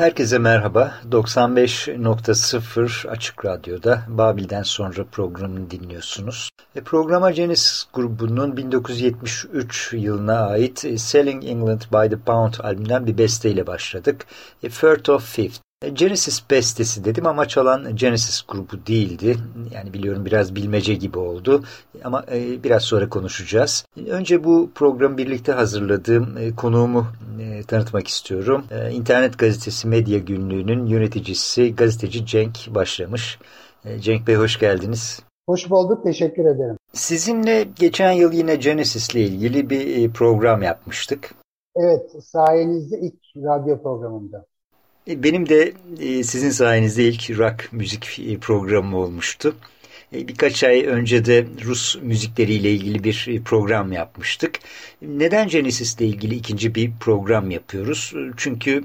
Herkese merhaba. 95.0 Açık Radyo'da Babil'den sonra programını dinliyorsunuz. E, programa Genesis grubunun 1973 yılına ait Selling England by the Pound albümünden bir besteyle başladık. A Third of Fifth. E, Genesis bestesi dedim ama çalan Genesis grubu değildi. Yani biliyorum biraz bilmece gibi oldu ama e, biraz sonra konuşacağız. Önce bu programı birlikte hazırladığım e, konuğumu tanıtmak istiyorum. İnternet gazetesi Medya Günlüğü'nün yöneticisi gazeteci Cenk başlamış. Cenk Bey hoş geldiniz. Hoş bulduk, teşekkür ederim. Sizinle geçen yıl yine Genesis ile ilgili bir program yapmıştık. Evet, sayenizde ilk radyo programımda. E, benim de e, sizin sayenizde ilk rock müzik e, programı olmuştu. Birkaç ay önce de Rus müzikleriyle ilgili bir program yapmıştık. Neden Genesis ile ilgili ikinci bir program yapıyoruz? Çünkü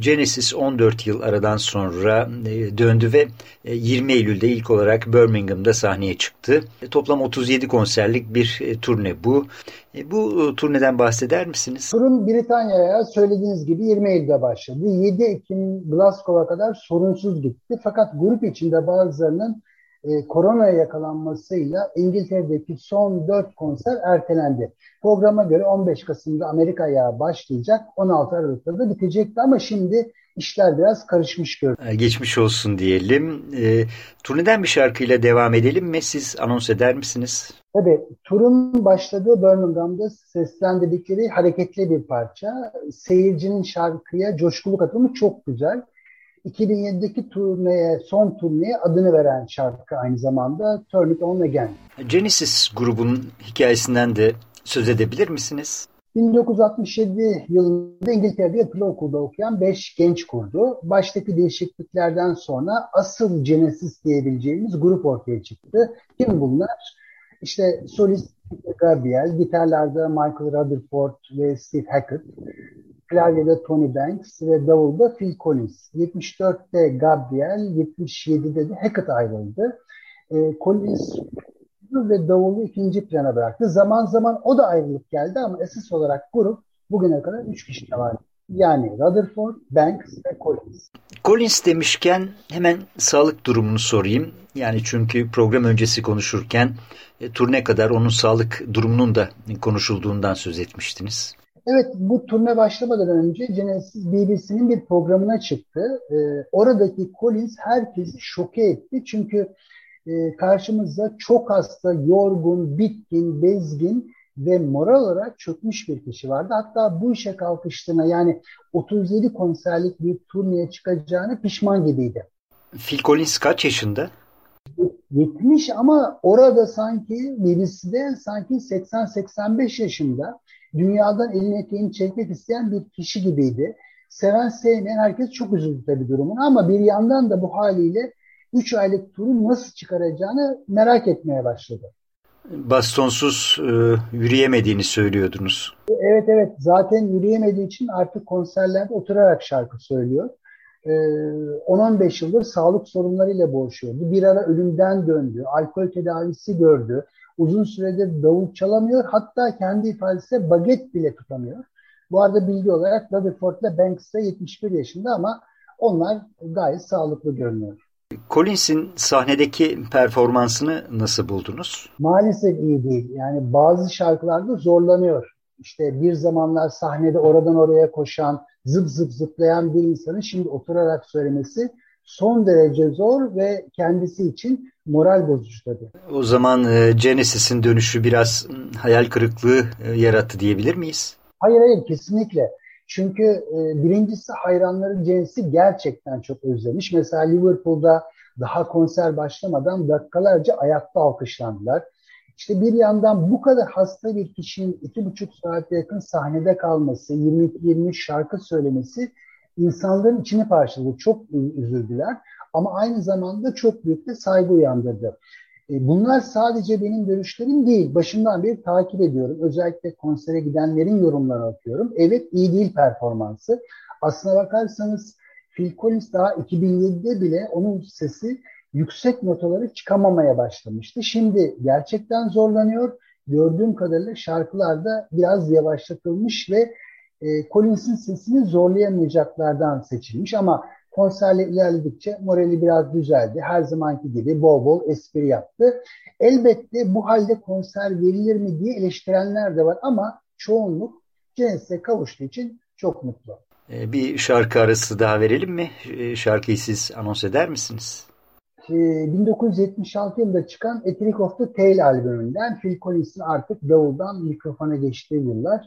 Genesis 14 yıl aradan sonra döndü ve 20 Eylül'de ilk olarak Birmingham'da sahneye çıktı. Toplam 37 konserlik bir turne bu. Bu turneden bahseder misiniz? Turun Britanya'ya söylediğiniz gibi 20 Eylül'de başladı. 7 Ekim Glasgow'a kadar sorunsuz gitti. Fakat grup içinde bazılarının e, koronaya yakalanmasıyla İngiltere'deki son 4 konser ertelendi. Programa göre 15 Kasım'da Amerika'ya başlayacak, 16 Aralık'ta da bitecekti ama şimdi işler biraz karışmış görünüyor. Geçmiş olsun diyelim. E, turneden bir şarkıyla devam edelim mi? Siz anons eder misiniz? Tabii. Turun başladığı Birmingham'da seslendirdikleri hareketli bir parça. Seyircinin şarkıya coşkulu katılımı çok güzel. 2007'deki turneye, son turneye adını veren şarkı aynı zamanda Turn It On Again. Genesis grubunun hikayesinden de söz edebilir misiniz? 1967 yılında İngiltere'de yatılı okulda okuyan 5 genç kurdu. Baştaki değişikliklerden sonra asıl Genesis diyebileceğimiz grup ortaya çıktı. Kim bunlar? İşte solist Gabriel, gitarlarda Michael Rutherford ve Steve Hackett, klavyede Tony Banks ve davulda Phil Collins. 74'te Gabriel, 77'de de Hackett ayrıldı. E, Collins ve davulu ikinci plana bıraktı. Zaman zaman o da ayrılıp geldi ama esas olarak grup bugüne kadar üç kişi var. Yani Rutherford, Banks ve Collins. Collins demişken hemen sağlık durumunu sorayım. Yani çünkü program öncesi konuşurken e, turne kadar onun sağlık durumunun da konuşulduğundan söz etmiştiniz. Evet bu turne başlamadan önce Genesis BBC'nin bir programına çıktı. Ee, oradaki Collins herkesi şoke etti. Çünkü e, karşımızda çok hasta, yorgun, bitkin, bezgin ve moral olarak çökmüş bir kişi vardı. Hatta bu işe kalkıştığına yani 37 konserlik bir turneye çıkacağını pişman gibiydi. Phil Collins kaç yaşında? 70 ama orada sanki BBC'de sanki 80-85 yaşında dünyadan elini eteğini çekmek isteyen bir kişi gibiydi. Seven sevmeyen herkes çok üzüldü tabii durumun ama bir yandan da bu haliyle 3 aylık turu nasıl çıkaracağını merak etmeye başladı. Bastonsuz e, yürüyemediğini söylüyordunuz. Evet evet zaten yürüyemediği için artık konserlerde oturarak şarkı söylüyor. E, 10-15 yıldır sağlık sorunlarıyla boğuşuyordu. Bir ara ölümden döndü, alkol tedavisi gördü uzun süredir davul çalamıyor. Hatta kendi ifadesiyle baget bile tutamıyor. Bu arada bilgi olarak Rutherford ile Banks de 71 yaşında ama onlar gayet sağlıklı görünüyor. Collins'in sahnedeki performansını nasıl buldunuz? Maalesef iyi değil. Yani bazı şarkılarda zorlanıyor. İşte bir zamanlar sahnede oradan oraya koşan, zıp zıp zıplayan bir insanın şimdi oturarak söylemesi son derece zor ve kendisi için moral bozucu tabii. O zaman e, Genesis'in dönüşü biraz hayal kırıklığı e, yarattı diyebilir miyiz? Hayır hayır kesinlikle. Çünkü e, birincisi hayranların Genesis'i gerçekten çok özlemiş. Mesela Liverpool'da daha konser başlamadan dakikalarca ayakta alkışlandılar. İşte bir yandan bu kadar hasta bir kişinin iki buçuk saate yakın sahnede kalması, 22-23 şarkı söylemesi insanların içini parçaladı. Çok üzüldüler ama aynı zamanda çok büyük de saygı uyandırdı. E, bunlar sadece benim görüşlerim değil. Başından beri takip ediyorum. Özellikle konsere gidenlerin yorumlarını okuyorum. Evet iyi değil performansı. Aslına bakarsanız Phil Collins daha 2007'de bile onun sesi yüksek notaları çıkamamaya başlamıştı. Şimdi gerçekten zorlanıyor. Gördüğüm kadarıyla şarkılarda biraz yavaşlatılmış ve e, Collins'in sesini zorlayamayacaklardan seçilmiş ama konserle ilerledikçe morali biraz düzeldi. Her zamanki gibi bol bol espri yaptı. Elbette bu halde konser verilir mi diye eleştirenler de var ama çoğunluk Genes'e kavuştuğu için çok mutlu. E, bir şarkı arası daha verelim mi? E, şarkıyı siz anons eder misiniz? 1976 yılında çıkan Etrick of the Tail albümünden Phil Collins'in artık davuldan mikrofona geçtiği yıllar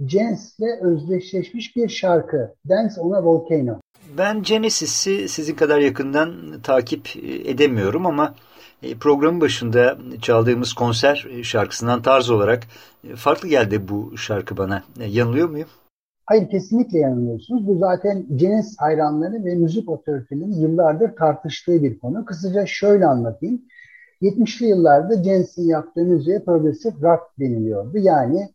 Jans'le özdeşleşmiş bir şarkı Dance on a Volcano. Ben Genesis'i sizin kadar yakından takip edemiyorum ama programın başında çaldığımız konser şarkısından tarz olarak farklı geldi bu şarkı bana. Yanılıyor muyum? Hayır kesinlikle yanılıyorsunuz. Bu zaten Genesis hayranları ve müzik otoritelerinin yıllardır tartıştığı bir konu. Kısaca şöyle anlatayım. 70'li yıllarda Genesis'in yaptığı müziğe progressive rock deniliyordu. Yani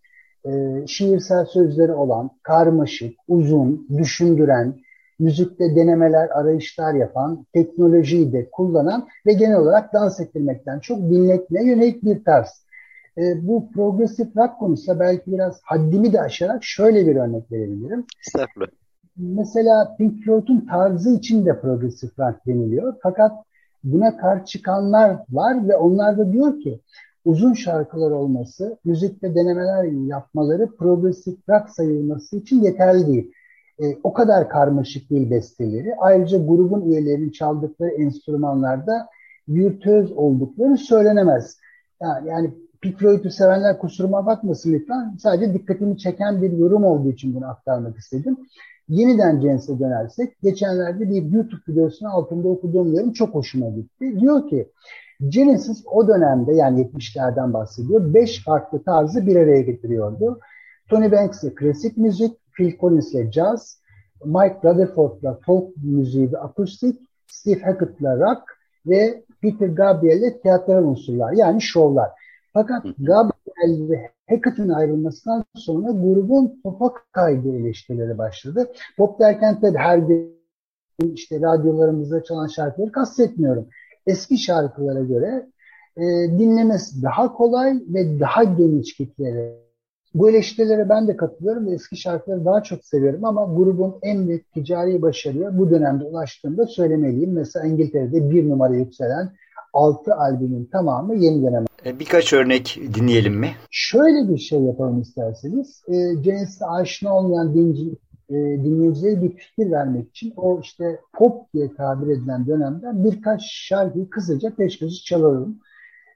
e, şiirsel sözleri olan, karmaşık, uzun, düşündüren, müzikte denemeler, arayışlar yapan, teknolojiyi de kullanan ve genel olarak dans ettirmekten çok dinletmeye yönelik bir tarz. E, bu progresif rock konusunda belki biraz haddimi de aşarak şöyle bir örnek verebilirim. Estağfurullah. Mesela Pink Floyd'un tarzı için de progresif rock deniliyor. Fakat buna karşı çıkanlar var ve onlar da diyor ki uzun şarkılar olması, müzikte denemeler yapmaları progresif rock sayılması için yeterli değil. E, o kadar karmaşık değil besteleri. Ayrıca grubun üyelerinin çaldıkları enstrümanlarda virtüöz oldukları söylenemez. Yani, yani Pink sevenler kusuruma bakmasın lütfen. Sadece dikkatimi çeken bir yorum olduğu için bunu aktarmak istedim. Yeniden Janes'e dönersek, geçenlerde bir YouTube videosunu altında okuduğum yorum çok hoşuma gitti. Diyor ki, Genesis o dönemde yani 70'lerden bahsediyor. Beş farklı tarzı bir araya getiriyordu. Tony Banks'le klasik müzik, Phil Collins'le jazz, Mike Rutherford'la folk müziği ve akustik, Steve Hackett'la rock ve Peter Gabriel'le tiyatral unsurlar yani şovlar. Fakat Gabriel ve Hackett'ın ayrılmasından sonra grubun popa kaydı eleştirileri başladı. Pop derken tabii her gün işte radyolarımızda çalan şarkıları kastetmiyorum. Eski şarkılara göre e, dinlemesi daha kolay ve daha geniş kitlere. Bu eleştirilere ben de katılıyorum ve eski şarkıları daha çok seviyorum ama grubun en büyük ticari başarıya bu dönemde ulaştığında söylemeliyim. Mesela İngiltere'de bir numara yükselen 6 albümün tamamı yeni dönem. E, birkaç örnek dinleyelim mi? Şöyle bir şey yapalım isterseniz. E, Genesis'e aşina olmayan dinci, e, dinleyicilere bir fikir vermek için o işte pop diye tabir edilen dönemden birkaç şarkıyı kısaca peş peşe çalalım.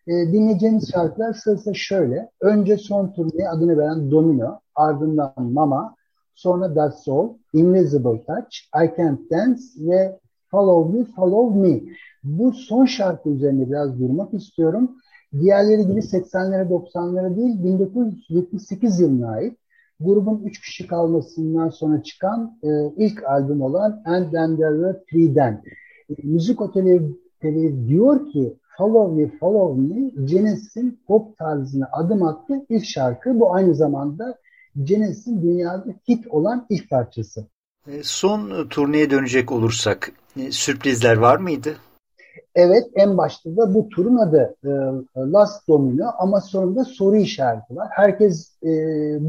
E, dinleyeceğiniz şarkılar sırasıyla şöyle. Önce son turneye adını veren Domino, ardından Mama, sonra That's All, Invisible Touch, I Can't Dance ve Follow Me, Follow Me. Bu son şarkı üzerinde biraz durmak istiyorum. Diğerleri gibi 80'lere 90'lara değil 1978 yılına ait grubun 3 kişi kalmasından sonra çıkan e, ilk albüm olan And Then There Were Three'den. E, müzik oteli diyor ki Follow Me, Follow Me Genesis'in pop tarzına adım attı ilk şarkı. Bu aynı zamanda Genesis'in dünyada hit olan ilk parçası. E, son turneye dönecek olursak sürprizler var mıydı? Evet en başta da bu turun adı e, Last Domino ama sonunda soru işareti var. Herkes e,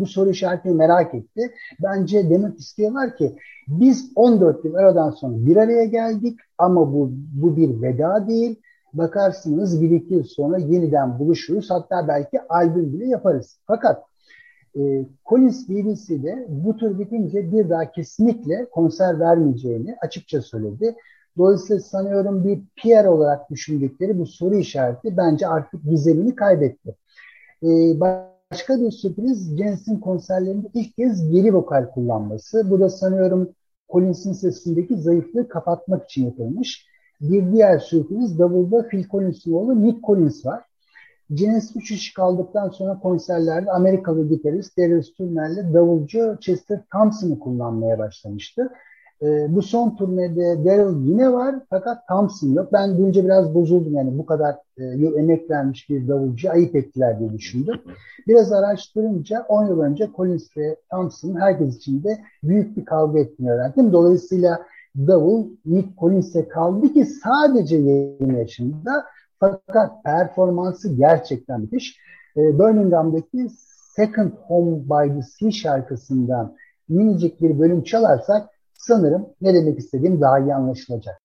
bu soru işaretini merak etti. Bence demek istiyorlar ki biz 14 yıl aradan sonra bir araya geldik ama bu, bu bir veda değil. Bakarsınız bir iki yıl sonra yeniden buluşuruz. Hatta belki albüm bile yaparız. Fakat e, Collins BBC'de bu tur bitince bir daha kesinlikle konser vermeyeceğini açıkça söyledi. Dolayısıyla sanıyorum bir PR olarak düşündükleri bu soru işareti bence artık gizemini kaybetti. Ee, başka bir sürpriz Jensen konserlerinde ilk kez geri vokal kullanması. Bu da sanıyorum Collins'in sesindeki zayıflığı kapatmak için yapılmış. Bir diğer sürpriz davulda Phil Collins'in oğlu Nick Collins var. Genesis 3 iş kaldıktan sonra konserlerde Amerikalı gitarist Darius Turner'le davulcu Chester Thompson'ı kullanmaya başlamıştı. E, bu son turnede Daryl yine var fakat Thompson yok. Ben duyunca biraz bozuldum yani bu kadar e, emek vermiş bir davulcu ayıp ettiler diye düşündüm. Biraz araştırınca 10 yıl önce Collins ve Thompson herkes için de büyük bir kavga ettiğini öğrendim. Dolayısıyla davul Nick Collins'e kaldı ki sadece 20 yaşında fakat performansı gerçekten müthiş. E, Birmingham'daki Second Home by the Sea şarkısından minicik bir bölüm çalarsak sanırım ne demek istediğim daha iyi anlaşılacak.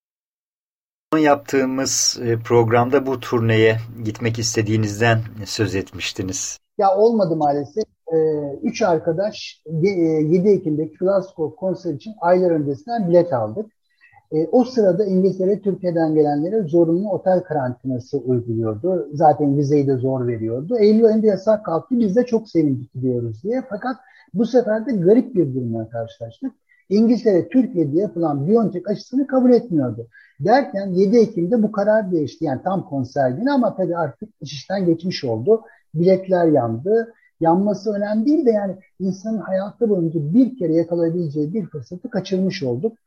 Son yaptığımız e, programda bu turneye gitmek istediğinizden söz etmiştiniz. Ya olmadı maalesef. Ee, üç arkadaş 7 e, Ekim'deki Glasgow konser için aylar öncesinden bilet aldık. E, o sırada İngiltere Türkiye'den gelenlere zorunlu otel karantinası uyguluyordu. Zaten vizeyi de zor veriyordu. Eylül ayında yasak kalktı. Biz de çok sevindik gidiyoruz diye. Fakat bu sefer de garip bir durumla karşılaştık. İngiltere Türkiye'de yapılan Biontech aşısını kabul etmiyordu. Derken 7 Ekim'de bu karar değişti. Yani tam konser günü ama tabii artık iş işten geçmiş oldu. Biletler yandı. Yanması önemli değil de yani insanın hayatı boyunca bir kere yakalayabileceği bir fırsatı kaçırmış olduk.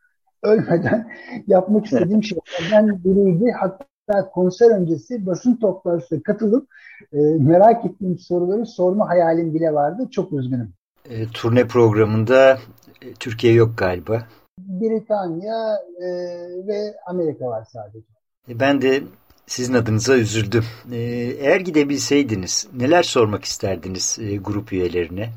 Ölmeden yapmak istediğim şeylerden biriydi. Hatta konser öncesi basın toplantısına katılıp e, merak ettiğim soruları sorma hayalim bile vardı. Çok üzgünüm. E, turne programında e, Türkiye yok galiba. Britanya e, ve Amerika var sadece. E, ben de sizin adınıza üzüldüm. E, eğer gidebilseydiniz neler sormak isterdiniz e, grup üyelerine?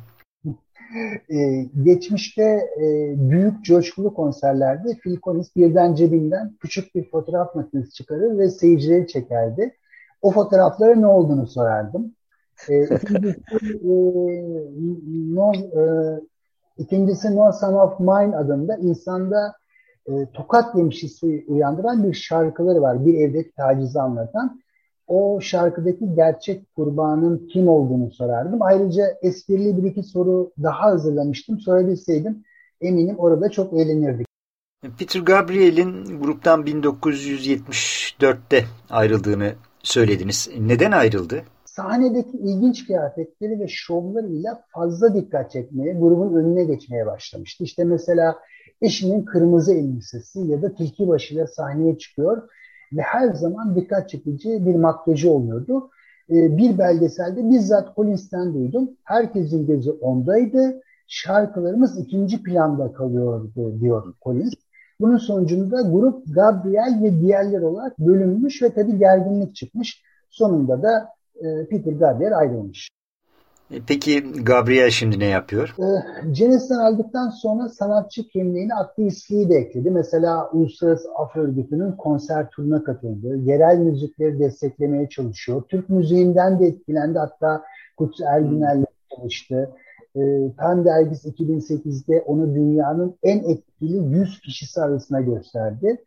Ee, geçmişte e, büyük coşkulu konserlerde Phil Collins birden cebinden küçük bir fotoğraf makinesi çıkarır ve seyircileri çekerdi. O fotoğraflara ne olduğunu sorardım. E, ikincisi, e, no, e, ikincisi No Son of Mine adında insanda e, tokat yemiş hissi uyandıran bir şarkıları var. Bir evdeki tacizi anlatan o şarkıdaki gerçek kurbanın kim olduğunu sorardım. Ayrıca esprili bir iki soru daha hazırlamıştım. Sorabilseydim eminim orada çok eğlenirdik. Peter Gabriel'in gruptan 1974'te ayrıldığını söylediniz. Neden ayrıldı? Sahnedeki ilginç kıyafetleri ve şovlarıyla fazla dikkat çekmeye, grubun önüne geçmeye başlamıştı. İşte mesela eşinin kırmızı elbisesi ya da tilki başıyla sahneye çıkıyor ve her zaman dikkat çekici bir makyajı oluyordu. E, bir belgeselde bizzat Collins'ten duydum. Herkesin gözü ondaydı. Şarkılarımız ikinci planda kalıyordu diyor Collins. Bunun sonucunda grup Gabriel ve diğerler olarak bölünmüş ve tabii gerginlik çıkmış. Sonunda da e, Peter Gabriel ayrılmış. E, peki Gabriel şimdi ne yapıyor? E, Genesis'ten aldıktan sonra sanatçı kimliğini aktivistliği de ekledi. Mesela Uluslararası Af Örgütü'nün konser turuna katıldı. Yerel müzikleri desteklemeye çalışıyor. Türk müziğinden de etkilendi. Hatta Kutsu Ergüner'le çalıştı. E, dergisi 2008'de onu dünyanın en etkili 100 kişisi arasına gösterdi.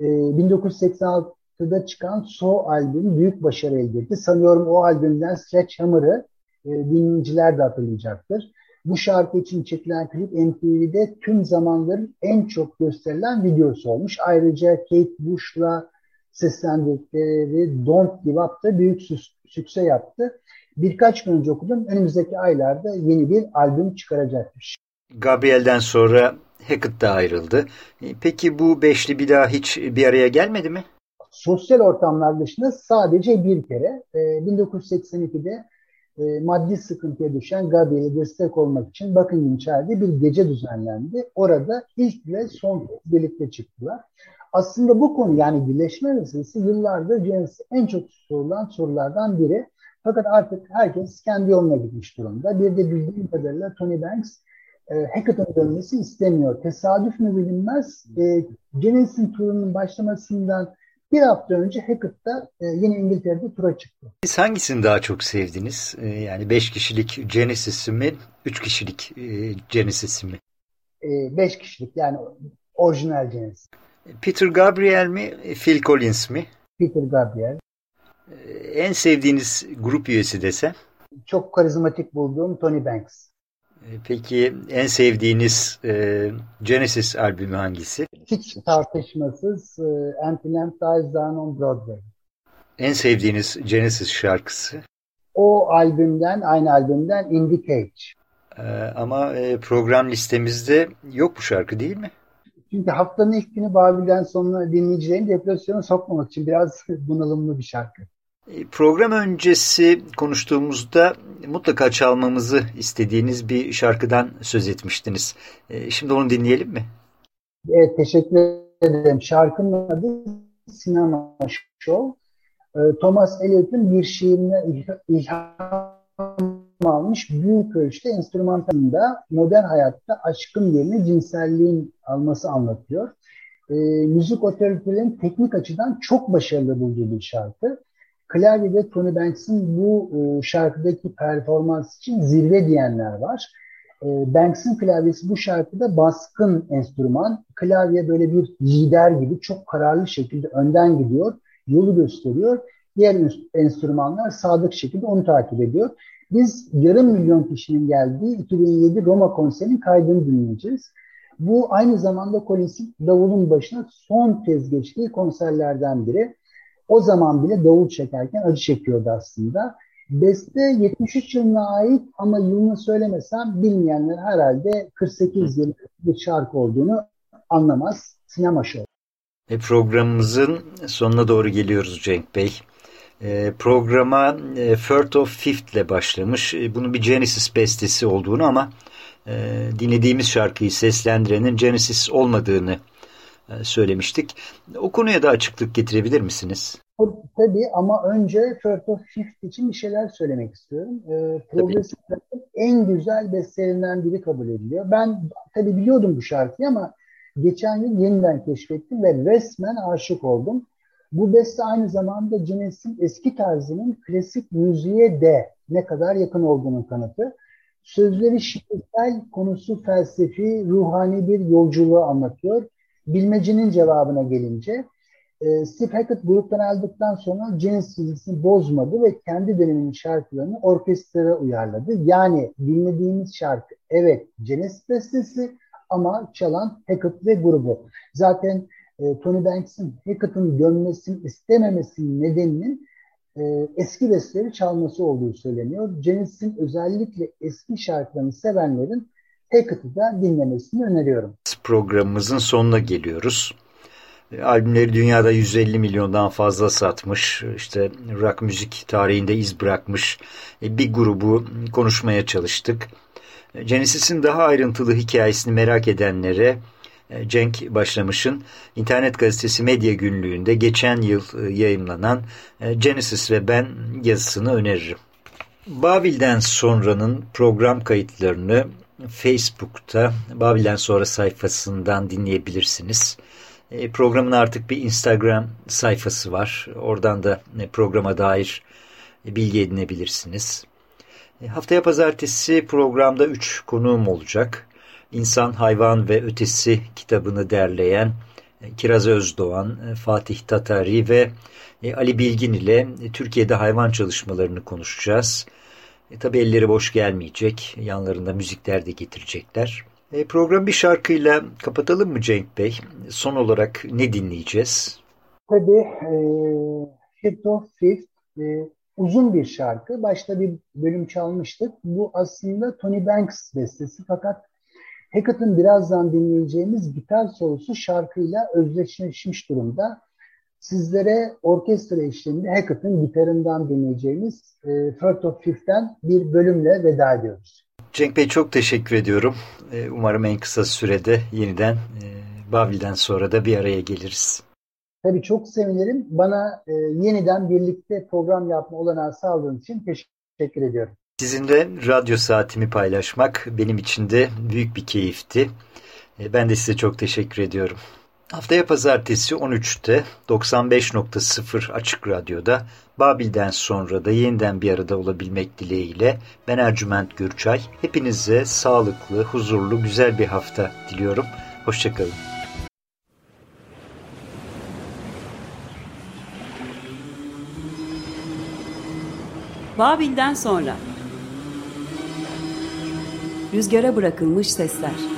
E, 1986'da çıkan So albümü büyük başarı elde etti. Sanıyorum o albümden Sledgehammer'ı e, dinleyiciler de hatırlayacaktır. Bu şarkı için çekilen klip MTV'de tüm zamanların en çok gösterilen videosu olmuş. Ayrıca Kate Bush'la seslendirdikleri Don't Give Up da büyük sükse yaptı. Birkaç gün önce okudum. Önümüzdeki aylarda yeni bir albüm çıkaracakmış. Gabriel'den sonra Hackett da ayrıldı. E, peki bu beşli bir daha hiç bir araya gelmedi mi? Sosyal ortamlar dışında sadece bir kere 1982'de e, maddi sıkıntıya düşen Gabriel'e destek olmak için Buckinghamshire'de bir gece düzenlendi. Orada ilk ve son kez birlikte çıktılar. Aslında bu konu yani birleşme meselesi yıllardır Genesis en çok sorulan sorulardan biri. Fakat artık herkes kendi yoluna gitmiş durumda. Bir de bildiğim kadarıyla Tony Banks e, Hackathon dönmesi istemiyor. Tesadüf mü bilinmez. E, Genesis'in turunun başlamasından bir hafta önce Hackett'ta e, yine İngiltere'de tura çıktı. Siz hangisini daha çok sevdiniz? E, yani 5 kişilik Genesis'i mi, 3 kişilik e, Genesis'i mi? 5 e, kişilik yani orijinal Genesis. Peter Gabriel mi, Phil Collins mi? Peter Gabriel. E, en sevdiğiniz grup üyesi desem? Çok karizmatik bulduğum Tony Banks. E, peki en sevdiğiniz e, Genesis albümü hangisi? Hiç tartışmasız e, Anti-Lamp Dies Down on Broadway. En sevdiğiniz Genesis şarkısı? O albümden, aynı albümden In The Cage. Ee, ama e, program listemizde yok bu şarkı değil mi? Çünkü haftanın ilk günü Babil'den sonra dinleyicilerin depresyona sokmamak için biraz bunalımlı bir şarkı. E, program öncesi konuştuğumuzda mutlaka çalmamızı istediğiniz bir şarkıdan söz etmiştiniz. E, şimdi onu dinleyelim mi? Evet, teşekkür ederim. Şarkının adı Sinema Show. E, Thomas Eliot'un bir şiirine ilham almış büyük ölçüde enstrümantalında modern hayatta aşkın yerini cinselliğin alması anlatıyor. E, müzik otoritelerinin teknik açıdan çok başarılı bulduğu bir şarkı. Klavyede Tony Banks'ın bu e, şarkıdaki performans için zirve diyenler var. E, Banks'ın klavyesi bu şarkıda baskın enstrüman. Klavye böyle bir lider gibi çok kararlı şekilde önden gidiyor, yolu gösteriyor. Diğer enstrümanlar sadık şekilde onu takip ediyor. Biz yarım milyon kişinin geldiği 2007 Roma konserinin kaydını dinleyeceğiz. Bu aynı zamanda Collins'in davulun başına son kez geçtiği konserlerden biri. O zaman bile davul çekerken acı çekiyordu aslında. Beste 73 yılına ait ama yılını söylemesem bilmeyenler herhalde 48 yıl bir şarkı olduğunu anlamaz. Sinema Show. Ve programımızın sonuna doğru geliyoruz Cenk Bey. E, programa e, First of Fifth ile başlamış. E, bunun bir Genesis bestesi olduğunu ama e, dinlediğimiz şarkıyı seslendirenin Genesis olmadığını e, söylemiştik. O konuya da açıklık getirebilir misiniz? Tabii ama önce First of Fifth için bir şeyler söylemek istiyorum. E, Progressive en güzel bestelerinden biri kabul ediliyor. Ben tabii biliyordum bu şarkıyı ama geçen yıl yeniden keşfettim ve resmen aşık oldum. Bu beste aynı zamanda Genesis'in eski tarzının klasik müziğe de ne kadar yakın olduğunun kanıtı. Sözleri şiirsel, konusu felsefi, ruhani bir yolculuğu anlatıyor. Bilmecenin cevabına gelince e, Steve Hackett gruptan aldıktan sonra Genesis bozmadı ve kendi döneminin şarkılarını orkestraya uyarladı. Yani dinlediğimiz şarkı evet Genesis bestesi ama çalan Hackett ve grubu. Zaten e, Tony Banks'in Hackett'ın gömmesini istememesinin nedeninin e, eski besteleri çalması olduğu söyleniyor. Genesis'in özellikle eski şarkılarını sevenlerin Hackett'ı dinlemesini öneriyorum. Programımızın sonuna geliyoruz. E, albümleri dünyada 150 milyondan fazla satmış. İşte rock müzik tarihinde iz bırakmış e, bir grubu konuşmaya çalıştık. E, Genesis'in daha ayrıntılı hikayesini merak edenlere Cenk Başlamış'ın internet gazetesi Medya Günlüğü'nde geçen yıl yayımlanan Genesis ve Ben yazısını öneririm. Babil'den sonranın program kayıtlarını Facebook'ta Babil'den sonra sayfasından dinleyebilirsiniz. Programın artık bir Instagram sayfası var. Oradan da programa dair bilgi edinebilirsiniz. Haftaya pazartesi programda 3 konuğum olacak. İnsan, Hayvan ve Ötesi kitabını derleyen e, Kiraz Özdoğan, e, Fatih Tatari ve e, Ali Bilgin ile Türkiye'de hayvan çalışmalarını konuşacağız. E, tabii elleri boş gelmeyecek. Yanlarında müzikler de getirecekler. E, programı bir şarkıyla kapatalım mı Cenk Bey? Son olarak ne dinleyeceğiz? Tabii e, Hit of Fifth e, uzun bir şarkı. Başta bir bölüm çalmıştık. Bu aslında Tony Banks bestesi fakat Hackett'ın birazdan dinleyeceğimiz gitar solosu şarkıyla özdeşleşmiş durumda. Sizlere orkestra eşliğinde Hackett'ın gitarından dinleyeceğimiz e, First of Fifth'ten bir bölümle veda ediyoruz. Cenk Bey çok teşekkür ediyorum. E, umarım en kısa sürede yeniden e, Babil'den sonra da bir araya geliriz. Tabii çok sevinirim. Bana e, yeniden birlikte program yapma olanağı sağladığın için teşekkür ediyorum. Sizinle radyo saatimi paylaşmak benim için de büyük bir keyifti. E, ben de size çok teşekkür ediyorum. Haftaya pazartesi 13'te 95.0 Açık Radyo'da Babil'den sonra da yeniden bir arada olabilmek dileğiyle ben Ercüment Gürçay. Hepinize sağlıklı, huzurlu, güzel bir hafta diliyorum. Hoşçakalın. Babil'den sonra Rüzgara bırakılmış sesler.